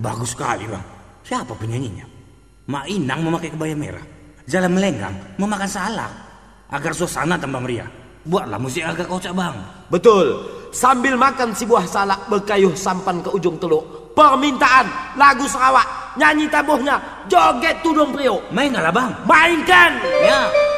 Bagus sekali bang. Siapa penyanyinya? Mak Inang memakai kebaya merah. Jalan melenggang memakan salak. Agar suasana tambah meriah. Buatlah musik agak kocak bang. Betul. Sambil makan si buah salak berkayuh sampan ke ujung teluk. Permintaan lagu Sarawak. Nyanyi tabuhnya joget tudung priok. Main bang. Mainkan. Ya.